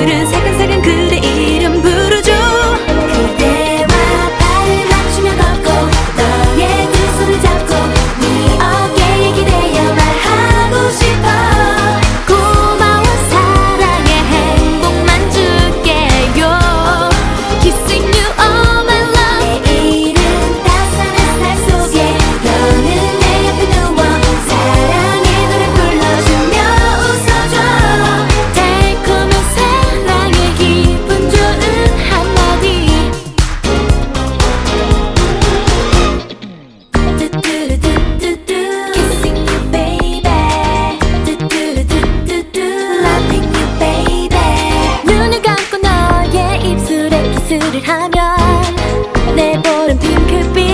입술은 사근사근 그래 이 키스를 하면 내 볼은 핑크빛